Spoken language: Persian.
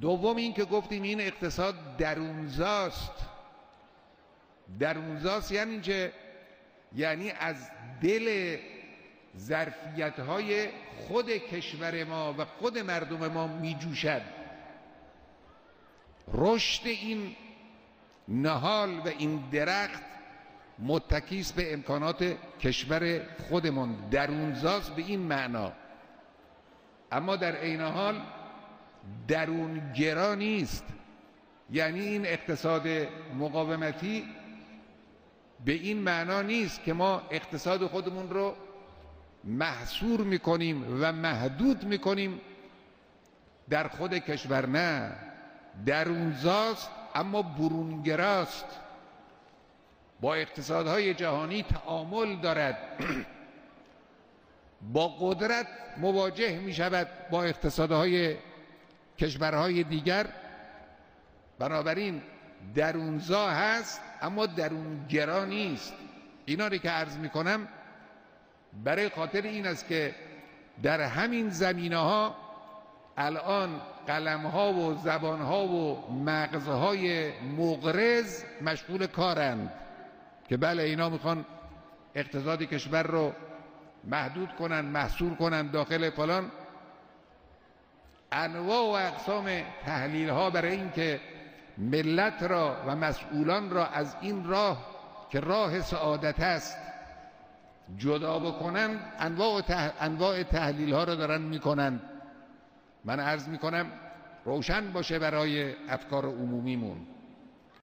دوم این که گفتیم این اقتصاد درونزاست. درونزاست یعنی که یعنی از دل ظرفیت های خود کشور ما و خود مردم ما می جوشد رشد این نهال و این درخت متکیس به امکانات کشور خودمان درونزاست به این معنا. اما در عین حال درونگرا نیست. یعنی این اقتصاد مقاومتی به این معنا نیست که ما اقتصاد خودمون رو محصور می‌کنیم و محدود می‌کنیم. در خود کشور نه درونزاست اما برونگراست با اقتصادهای جهانی تعامل دارد. با قدرت مواجه می شود با اقتصادهای کشورهای دیگر. بنابراین درونزا هست اما درونگرا نیست. اینا که عرض می کنم برای خاطر این است که در همین زمینه ها الان قلم ها و زبان ها و مغزهای مغرز مشغول کارند که بله اینا می‌خوان اقتصاد کشور رو محدود کنن محصول کنن داخل فلان. انواع و اقسام تحلیل ها برای اینکه ملت را و مسئولان را از این راه که راه سعادت است جدا بکنن انواع, انواع تحلیل ها را دارن می‌کنن. من عرض می‌کنم روشن باشه برای افکار عمومیمون.